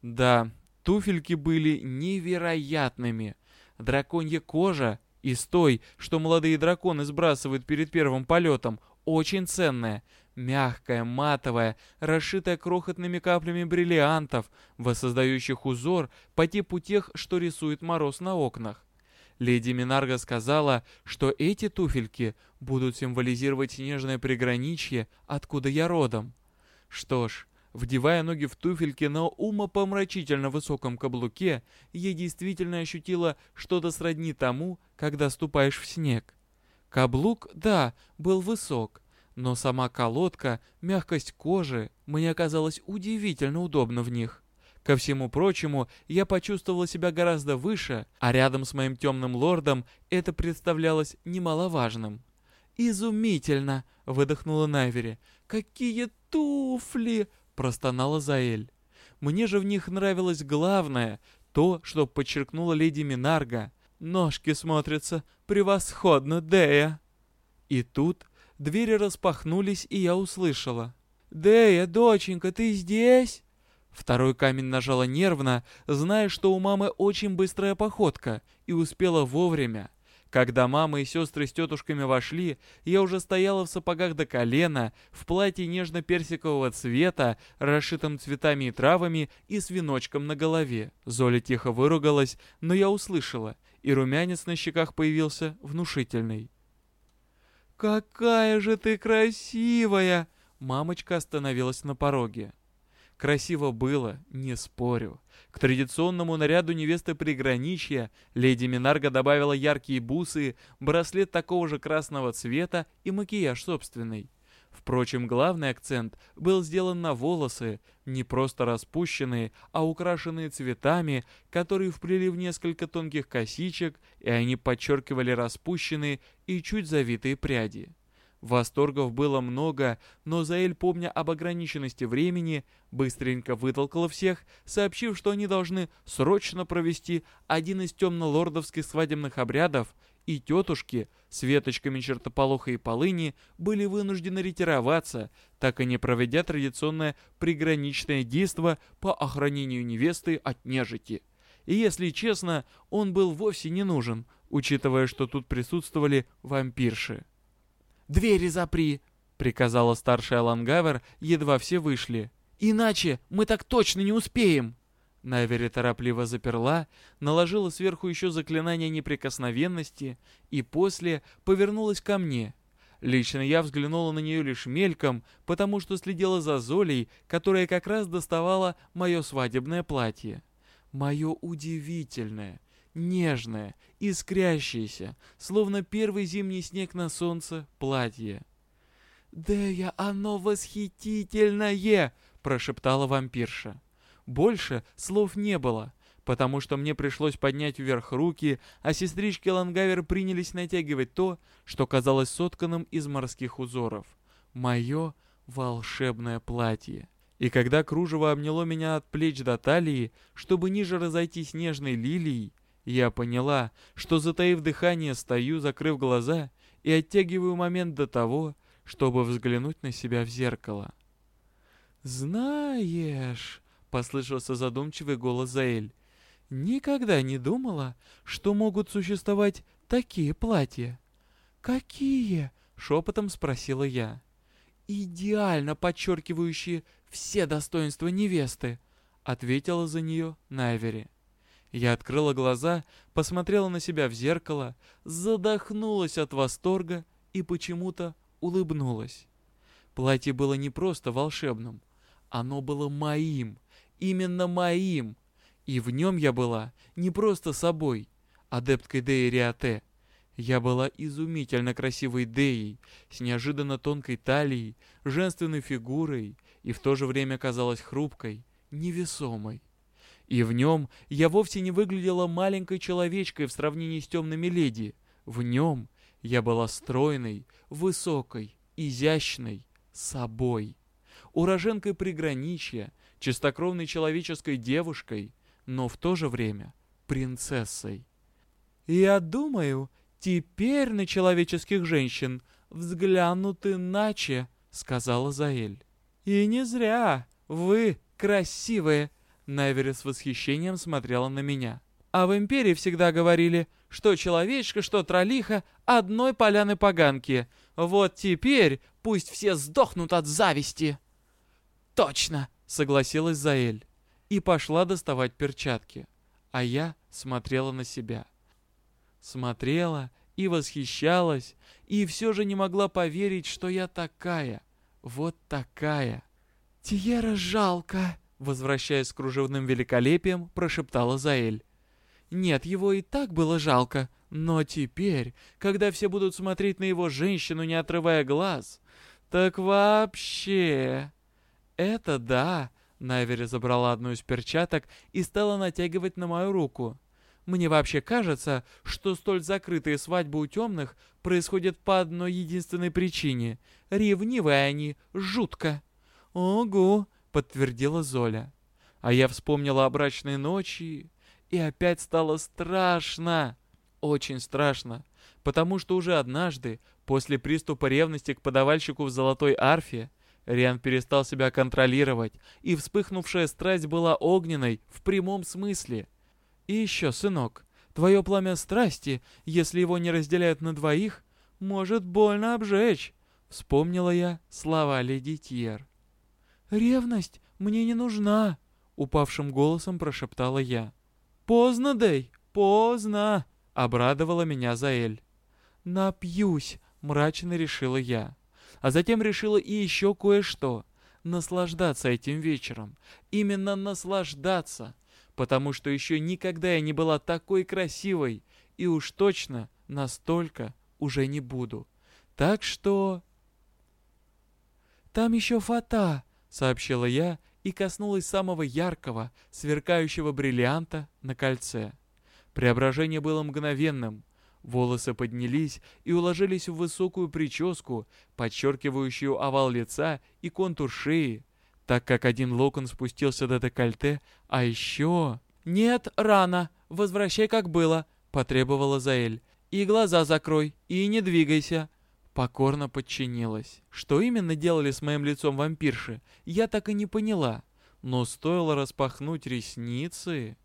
Да, Туфельки были невероятными. Драконья кожа из той, что молодые драконы сбрасывают перед первым полетом, очень ценная. Мягкая, матовая, расшитая крохотными каплями бриллиантов, воссоздающих узор по типу тех, что рисует мороз на окнах. Леди Минарга сказала, что эти туфельки будут символизировать снежное приграничье, откуда я родом. Что ж, Вдевая ноги в туфельки на умопомрачительно высоком каблуке, я действительно ощутила что-то сродни тому, когда ступаешь в снег. Каблук, да, был высок, но сама колодка, мягкость кожи, мне казалось удивительно удобно в них. Ко всему прочему, я почувствовала себя гораздо выше, а рядом с моим темным лордом это представлялось немаловажным. «Изумительно!» — выдохнула Найвери. «Какие туфли!» простонала Заэль. Мне же в них нравилось главное, то, что подчеркнула леди Минарга. Ножки смотрятся превосходно, Дея. И тут двери распахнулись, и я услышала. «Дея, доченька, ты здесь?» Второй камень нажала нервно, зная, что у мамы очень быстрая походка, и успела вовремя. Когда мама и сестры с тетушками вошли, я уже стояла в сапогах до колена, в платье нежно-персикового цвета, расшитом цветами и травами и с веночком на голове. Золя тихо выругалась, но я услышала, и румянец на щеках появился внушительный. «Какая же ты красивая!» Мамочка остановилась на пороге. Красиво было, не спорю. К традиционному наряду невесты приграничья леди Минарга добавила яркие бусы, браслет такого же красного цвета и макияж собственный. Впрочем, главный акцент был сделан на волосы, не просто распущенные, а украшенные цветами, которые вплели в несколько тонких косичек, и они подчеркивали распущенные и чуть завитые пряди. Восторгов было много, но Заэль, помня об ограниченности времени, быстренько вытолкала всех, сообщив, что они должны срочно провести один из темно-лордовских свадебных обрядов, и тетушки с веточками чертополоха и полыни были вынуждены ретироваться, так и не проведя традиционное приграничное действо по охранению невесты от нежити. И если честно, он был вовсе не нужен, учитывая, что тут присутствовали вампирши. «Двери запри!» — приказала старшая Лангавер, едва все вышли. «Иначе мы так точно не успеем!» Навери торопливо заперла, наложила сверху еще заклинание неприкосновенности и после повернулась ко мне. Лично я взглянула на нее лишь мельком, потому что следила за Золей, которая как раз доставала мое свадебное платье. Мое удивительное, нежное, искрящееся, словно первый зимний снег на солнце, платье. «Дея, оно восхитительное!» — прошептала вампирша. Больше слов не было, потому что мне пришлось поднять вверх руки, а сестрички Лангавер принялись натягивать то, что казалось сотканным из морских узоров. Мое волшебное платье. И когда кружево обняло меня от плеч до талии, чтобы ниже разойтись нежной лилией, я поняла, что, затаив дыхание, стою, закрыв глаза, и оттягиваю момент до того, чтобы взглянуть на себя в зеркало. «Знаешь...» — послышался задумчивый голос Заэль. «Никогда не думала, что могут существовать такие платья». «Какие?» — шепотом спросила я. «Идеально подчеркивающие все достоинства невесты», — ответила за нее Найвери. Я открыла глаза, посмотрела на себя в зеркало, задохнулась от восторга и почему-то улыбнулась. Платье было не просто волшебным, оно было моим, именно моим, и в нем я была не просто собой, адепткой Деи Риате. Я была изумительно красивой Деей, с неожиданно тонкой талией, женственной фигурой и в то же время казалась хрупкой, невесомой. И в нем я вовсе не выглядела маленькой человечкой в сравнении с темными леди. В нем я была стройной, высокой, изящной, собой. Уроженкой приграничья, чистокровной человеческой девушкой, но в то же время принцессой. «Я думаю, теперь на человеческих женщин взглянут иначе», — сказала Заэль. «И не зря. Вы красивые!» Найвери с восхищением смотрела на меня. «А в Империи всегда говорили, что человечка, что троллиха одной поляны поганки. Вот теперь пусть все сдохнут от зависти!» «Точно!» — согласилась Заэль. И пошла доставать перчатки. А я смотрела на себя. Смотрела и восхищалась, и все же не могла поверить, что я такая, вот такая. «Тиера жалко!» — возвращаясь с кружевным великолепием, прошептала Заэль. «Нет, его и так было жалко, но теперь, когда все будут смотреть на его женщину, не отрывая глаз, так вообще...» «Это да!» Навери забрала одну из перчаток и стала натягивать на мою руку. «Мне вообще кажется, что столь закрытые свадьбы у темных происходят по одной единственной причине. Ревнивые они, жутко!» «Ого!» — подтвердила Золя. А я вспомнила о брачной ночи, и опять стало страшно. Очень страшно, потому что уже однажды, после приступа ревности к подавальщику в золотой арфе, Риан перестал себя контролировать, и вспыхнувшая страсть была огненной в прямом смысле. И еще, сынок, твое пламя страсти, если его не разделяют на двоих, может больно обжечь. Вспомнила я слова леди Тьер. «Ревность мне не нужна», — упавшим голосом прошептала я. «Поздно, Дэй, поздно», — обрадовала меня Заэль. «Напьюсь», — мрачно решила я а затем решила и еще кое-что. Наслаждаться этим вечером. Именно наслаждаться. Потому что еще никогда я не была такой красивой. И уж точно настолько уже не буду. Так что... «Там еще фата», — сообщила я и коснулась самого яркого, сверкающего бриллианта на кольце. Преображение было мгновенным. Волосы поднялись и уложились в высокую прическу, подчеркивающую овал лица и контур шеи, так как один локон спустился до декольте, а еще... «Нет, рано! Возвращай, как было!» — потребовала Заэль. «И глаза закрой, и не двигайся!» Покорно подчинилась. Что именно делали с моим лицом вампирши, я так и не поняла. Но стоило распахнуть ресницы...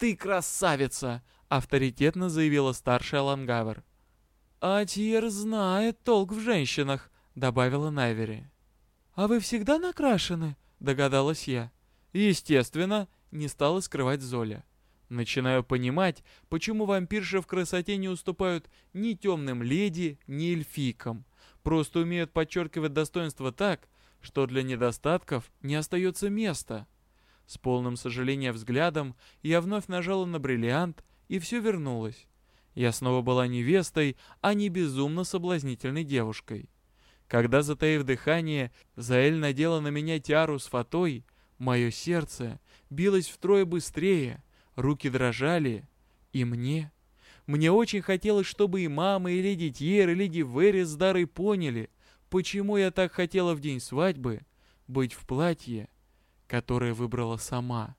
«Ты красавица!» авторитетно заявила старшая Лангавер. «Атьер знает толк в женщинах», — добавила Найвери. «А вы всегда накрашены?» — догадалась я. «Естественно», — не стала скрывать Золя. Начинаю понимать, почему вампирши в красоте не уступают ни темным леди, ни эльфикам. просто умеют подчеркивать достоинства так, что для недостатков не остается места. С полным сожалением взглядом я вновь нажала на бриллиант, и все вернулось. Я снова была невестой, а не безумно соблазнительной девушкой. Когда, затаив дыхание, Заэль надела на меня тиару с фатой, мое сердце билось втрое быстрее, руки дрожали, и мне... Мне очень хотелось, чтобы и мама, и леди Тьер, и леди Верис с Дарой поняли, почему я так хотела в день свадьбы быть в платье, которое выбрала сама.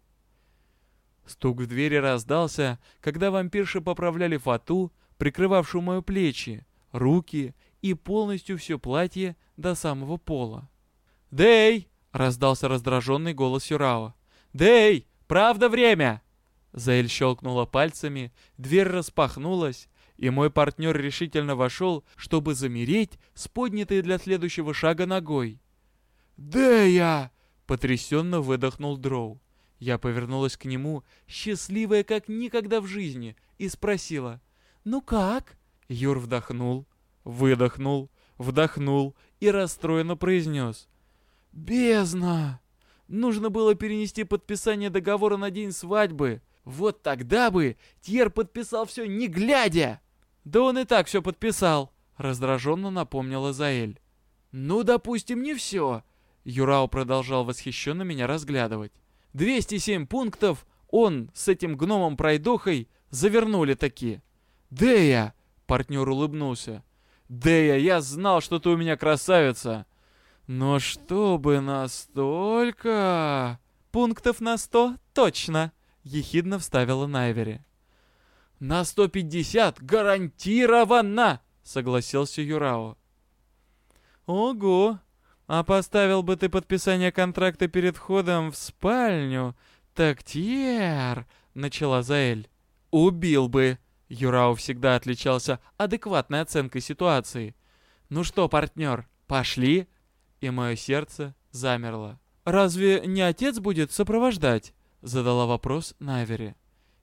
Стук в двери раздался, когда вампирши поправляли фату, прикрывавшую мои плечи, руки и полностью все платье до самого пола. «Дэй!» — раздался раздраженный голос Юрао. «Дэй! Правда время!» Заэль щелкнула пальцами, дверь распахнулась, и мой партнер решительно вошел, чтобы замереть с поднятой для следующего шага ногой. «Дэя!» — потрясенно выдохнул Дроу. Я повернулась к нему, счастливая как никогда в жизни, и спросила, «Ну как?» Юр вдохнул, выдохнул, вдохнул и расстроенно произнес, «Бездна! Нужно было перенести подписание договора на день свадьбы. Вот тогда бы Тьер подписал все не глядя!» «Да он и так все подписал», — раздраженно напомнила Заэль. «Ну, допустим, не все», — Юрао продолжал восхищенно меня разглядывать. «207 пунктов он с этим гномом-пройдохой завернули такие». «Дея!» — партнер улыбнулся. «Дея, я знал, что ты у меня красавица!» «Но чтобы настолько...» «Пунктов на сто точно!» — ехидно вставила Найвери. «На 150 гарантированно!» — согласился Юрао. «Ого! А поставил бы ты подписание контракта перед входом в спальню, так тер!» — начала Заэль. «Убил бы!» Юрао всегда отличался адекватной оценкой ситуации. «Ну что, партнер, пошли?» И мое сердце замерло. «Разве не отец будет сопровождать?» — задала вопрос Навери.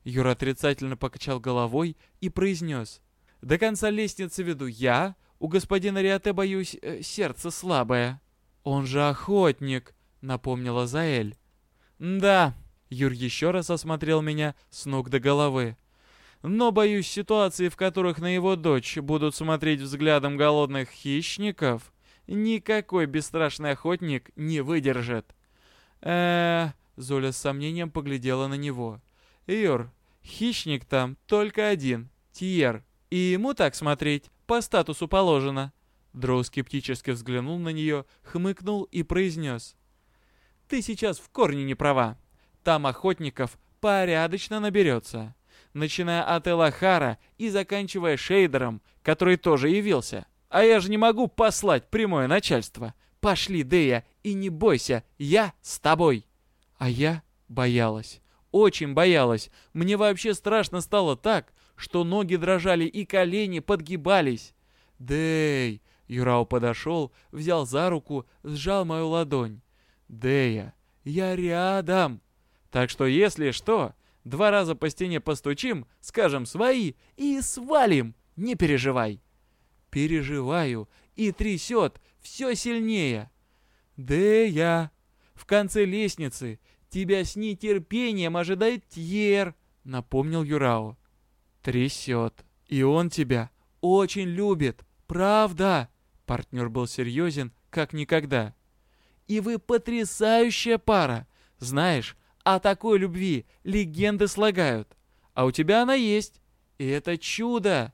Юра отрицательно покачал головой и произнес. «До конца лестницы веду я, у господина Риате, боюсь, э, сердце слабое». «Он же охотник», — напомнила Заэль. «Да», — Юр еще раз осмотрел меня с ног до головы. «Но, боюсь, ситуации, в которых на его дочь будут смотреть взглядом голодных хищников, никакой бесстрашный охотник не выдержит». «Э-э...» Золя с сомнением поглядела на него. «Юр, Хищник там только один, Тиер. И ему так смотреть по статусу положено. Дроу скептически взглянул на нее, хмыкнул и произнес. Ты сейчас в корне не права. Там охотников порядочно наберется. Начиная от Элахара и заканчивая Шейдером, который тоже явился. А я же не могу послать прямое начальство. Пошли, Дея, и не бойся, я с тобой. А я боялась. Очень боялась. Мне вообще страшно стало так, что ноги дрожали и колени подгибались. «Дэй!» Юрау подошел, взял за руку, сжал мою ладонь. «Дэя, я рядом!» Так что, если что, два раза по стене постучим, скажем «свои» и свалим, не переживай. Переживаю и трясет все сильнее. «Дэя!» В конце лестницы Тебя с нетерпением ожидает Тьер, напомнил Юрао. Трясет. И он тебя очень любит, правда? Партнер был серьезен, как никогда. И вы потрясающая пара. Знаешь, о такой любви легенды слагают. А у тебя она есть. И это чудо.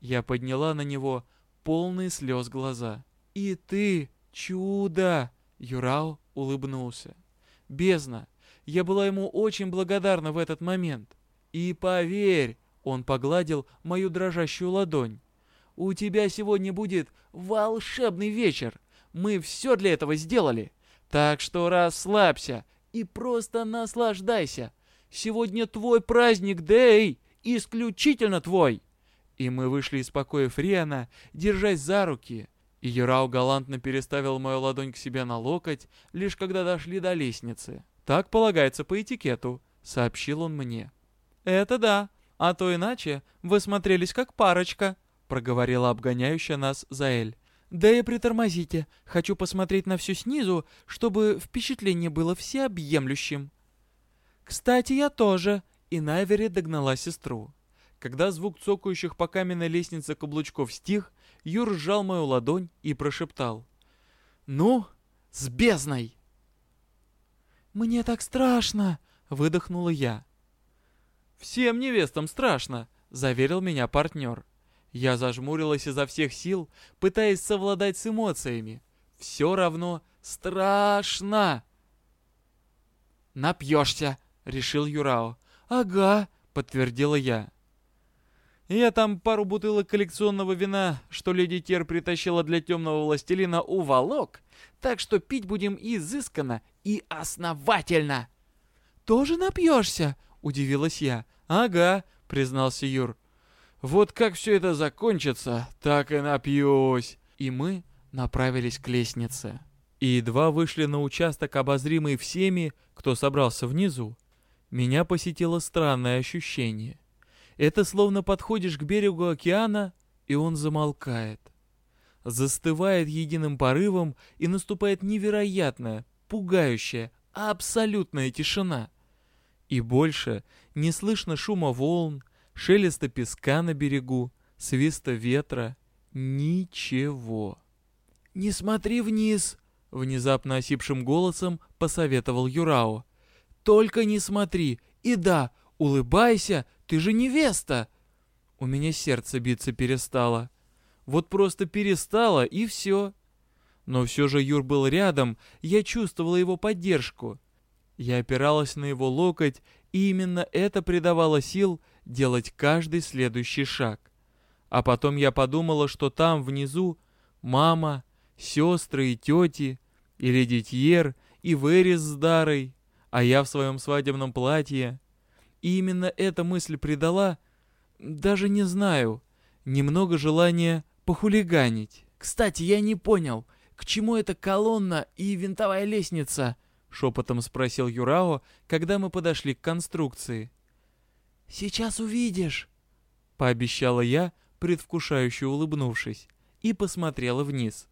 Я подняла на него полные слез глаза. И ты чудо. Юрао улыбнулся бездна. Я была ему очень благодарна в этот момент. И поверь, он погладил мою дрожащую ладонь. У тебя сегодня будет волшебный вечер. Мы все для этого сделали. Так что расслабься и просто наслаждайся. Сегодня твой праздник, Дэй, исключительно твой. И мы вышли из покоя Фриана, держась за руки, и Юрау галантно переставил мою ладонь к себе на локоть, лишь когда дошли до лестницы. «Так полагается по этикету», — сообщил он мне. «Это да, а то иначе вы смотрелись как парочка», — проговорила обгоняющая нас Заэль. Да и притормозите, хочу посмотреть на все снизу, чтобы впечатление было всеобъемлющим. Кстати, я тоже, и Найвери догнала сестру. Когда звук цокающих по каменной лестнице каблучков стих, Юр сжал мою ладонь и прошептал. «Ну, с бездной!» «Мне так страшно!» — выдохнула я. «Всем невестам страшно!» — заверил меня партнер. Я зажмурилась изо всех сил, пытаясь совладать с эмоциями. Все равно страшно! «Напьешься!» — решил Юрао. «Ага!» — подтвердила я. Я там пару бутылок коллекционного вина, что леди Тер притащила для темного властелина, уволок, так что пить будем изысканно и основательно. «Тоже напьешься?» — удивилась я. «Ага», — признался Юр. Вот как все это закончится, так и напьюсь. И мы направились к лестнице. И едва вышли на участок, обозримый всеми, кто собрался внизу, меня посетило странное ощущение. Это словно подходишь к берегу океана, и он замолкает. Застывает единым порывом, и наступает невероятная, пугающая, абсолютная тишина. И больше не слышно шума волн, шелеста песка на берегу, свиста ветра. Ничего. «Не смотри вниз!» — внезапно осипшим голосом посоветовал Юрао. «Только не смотри! И да, улыбайся, ты же невеста!» У меня сердце биться перестало. Вот просто перестало, и все. Но все же Юр был рядом, я чувствовала его поддержку. Я опиралась на его локоть, и именно это придавало сил делать каждый следующий шаг. А потом я подумала, что там, внизу, мама, сестры и тети, и леди Тьер, и Верис с Дарой, а я в своем свадебном платье. И именно эта мысль придала, даже не знаю, немного желания похулиганить. «Кстати, я не понял, к чему эта колонна и винтовая лестница?» — шепотом спросил Юрао, когда мы подошли к конструкции. «Сейчас увидишь», — пообещала я, предвкушающе улыбнувшись, и посмотрела вниз.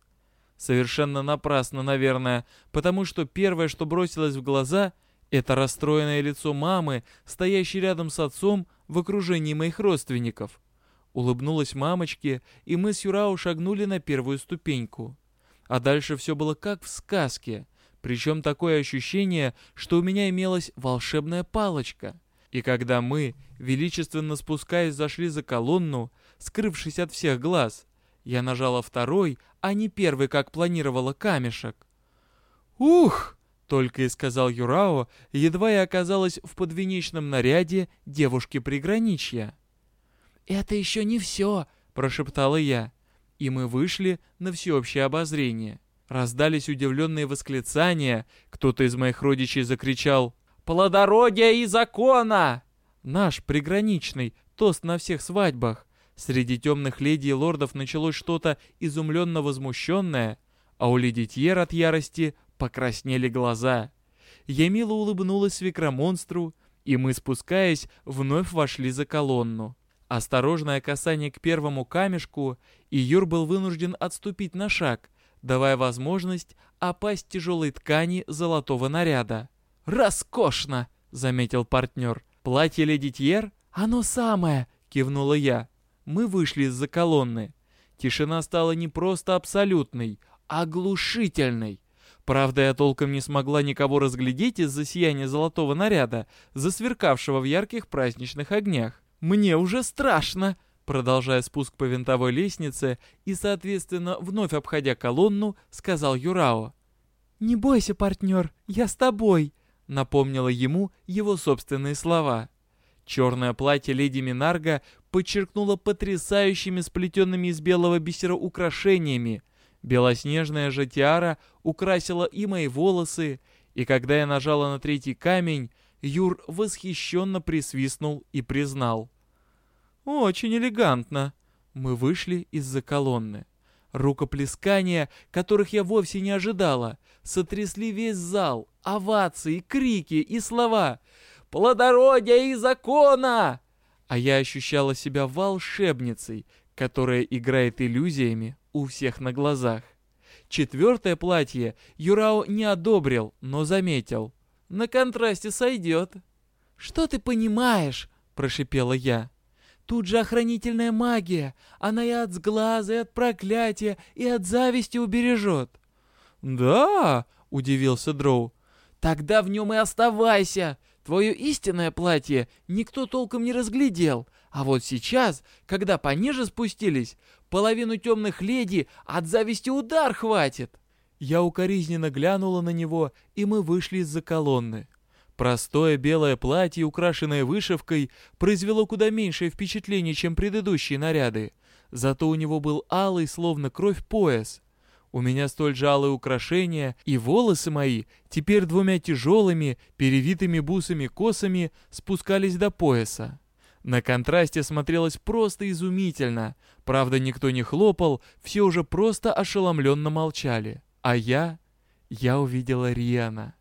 Совершенно напрасно, наверное, потому что первое, что бросилось в глаза, это расстроенное лицо мамы, стоящей рядом с отцом в окружении моих родственников. Улыбнулась мамочке, и мы с Юрао шагнули на первую ступеньку. А дальше все было как в сказке, причем такое ощущение, что у меня имелась волшебная палочка — и когда мы, величественно спускаясь, зашли за колонну, скрывшись от всех глаз, я нажала второй, а не первый, как планировала камешек. «Ух!» — только и сказал Юрао, едва я оказалась в подвенечном наряде девушки-приграничья. «Это еще не все!» — прошептала я. И мы вышли на всеобщее обозрение. Раздались удивленные восклицания, кто-то из моих родичей закричал плодородия и закона!» Наш приграничный тост на всех свадьбах. Среди темных леди и лордов началось что-то изумленно возмущенное, а у леди Тьер от ярости покраснели глаза. Я улыбнулась свекромонстру, и мы, спускаясь, вновь вошли за колонну. Осторожное касание к первому камешку, и Юр был вынужден отступить на шаг, давая возможность опасть тяжелой ткани золотого наряда. «Роскошно!» — заметил партнер. «Платье леди Тьер?» «Оно самое!» — кивнула я. Мы вышли из-за колонны. Тишина стала не просто абсолютной, а оглушительной. Правда, я толком не смогла никого разглядеть из-за сияния золотого наряда, засверкавшего в ярких праздничных огнях. «Мне уже страшно!» Продолжая спуск по винтовой лестнице и, соответственно, вновь обходя колонну, сказал Юрао. «Не бойся, партнер, я с тобой!» Напомнила ему его собственные слова. Черное платье леди Минарга подчеркнуло потрясающими сплетенными из белого бисера украшениями. Белоснежная же тиара украсила и мои волосы, и когда я нажала на третий камень, Юр восхищенно присвистнул и признал. «Очень элегантно». Мы вышли из-за колонны. Рукоплескания, которых я вовсе не ожидала, сотрясли весь зал, овации, крики и слова «Плодородия и закона!» А я ощущала себя волшебницей, которая играет иллюзиями у всех на глазах. Четвертое платье Юрао не одобрил, но заметил. На контрасте сойдет. «Что ты понимаешь?» — прошипела я. «Тут же охранительная магия. Она и от сглаза, и от проклятия, и от зависти убережет». «Да?» — удивился Дроу. «Тогда в нем и оставайся. Твое истинное платье никто толком не разглядел, а вот сейчас, когда пониже спустились, половину темных леди от зависти удар хватит. Я укоризненно глянула на него, и мы вышли из-за колонны. Простое белое платье, украшенное вышивкой, произвело куда меньшее впечатление, чем предыдущие наряды. Зато у него был алый, словно кровь, пояс. У меня столь же украшения, и волосы мои, теперь двумя тяжелыми, перевитыми бусами косами, спускались до пояса. На контрасте смотрелось просто изумительно. Правда, никто не хлопал, все уже просто ошеломленно молчали. А я... я увидела Риана.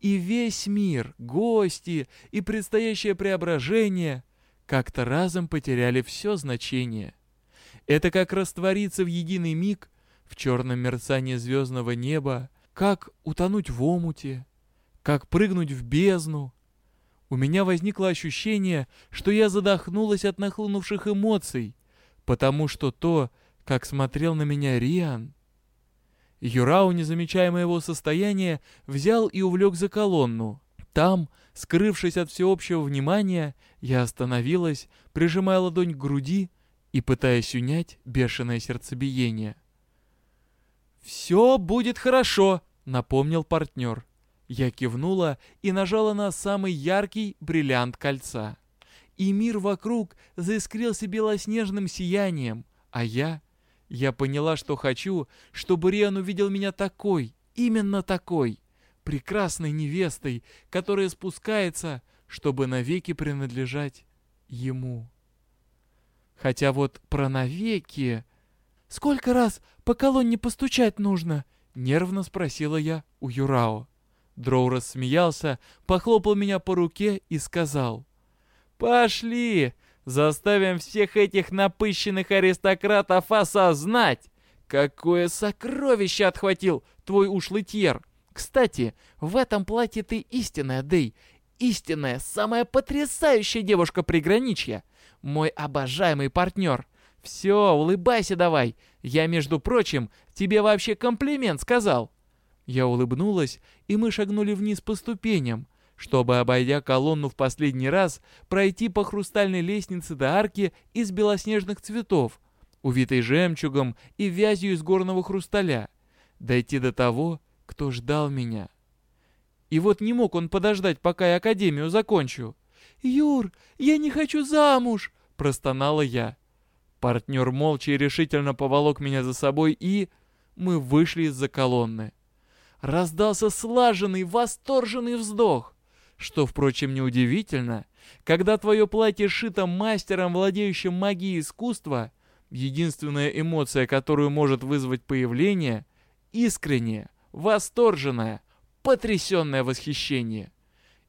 И весь мир, гости и предстоящее преображение как-то разом потеряли все значение. Это как раствориться в единый миг в черном мерцании звездного неба, как утонуть в омуте, как прыгнуть в бездну, у меня возникло ощущение, что я задохнулась от нахлынувших эмоций, потому что то, как смотрел на меня Риан... Юрау, не замечая моего состояния, взял и увлек за колонну. Там, скрывшись от всеобщего внимания, я остановилась, прижимая ладонь к груди и пытаясь унять бешеное сердцебиение. «Все будет хорошо», — напомнил партнер. Я кивнула и нажала на самый яркий бриллиант кольца. И мир вокруг заискрился белоснежным сиянием, а я... Я поняла, что хочу, чтобы Риан увидел меня такой, именно такой, прекрасной невестой, которая спускается, чтобы навеки принадлежать ему. Хотя вот про навеки... «Сколько раз по колонне постучать нужно?» — нервно спросила я у Юрао. Дроу рассмеялся, похлопал меня по руке и сказал. «Пошли! Заставим всех этих напыщенных аристократов осознать, какое сокровище отхватил твой ушлый тьер. Кстати, в этом платье ты истинная, Дэй, истинная, самая потрясающая девушка приграничья, мой обожаемый партнер. Все, улыбайся давай, я, между прочим, тебе вообще комплимент сказал». Я улыбнулась, и мы шагнули вниз по ступеням, чтобы, обойдя колонну в последний раз, пройти по хрустальной лестнице до арки из белоснежных цветов, увитой жемчугом и вязью из горного хрусталя, дойти до того, кто ждал меня. И вот не мог он подождать, пока я академию закончу. «Юр, я не хочу замуж!» — простонала я. Партнер молча и решительно поволок меня за собой, и... Мы вышли из-за колонны раздался слаженный, восторженный вздох. Что, впрочем, неудивительно, когда твое платье шито мастером, владеющим магией искусства, единственная эмоция, которую может вызвать появление — искреннее, восторженное, потрясенное восхищение.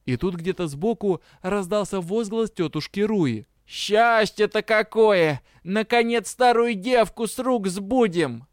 И тут где-то сбоку раздался возглас тетушки Руи. «Счастье-то какое! Наконец старую девку с рук сбудем!»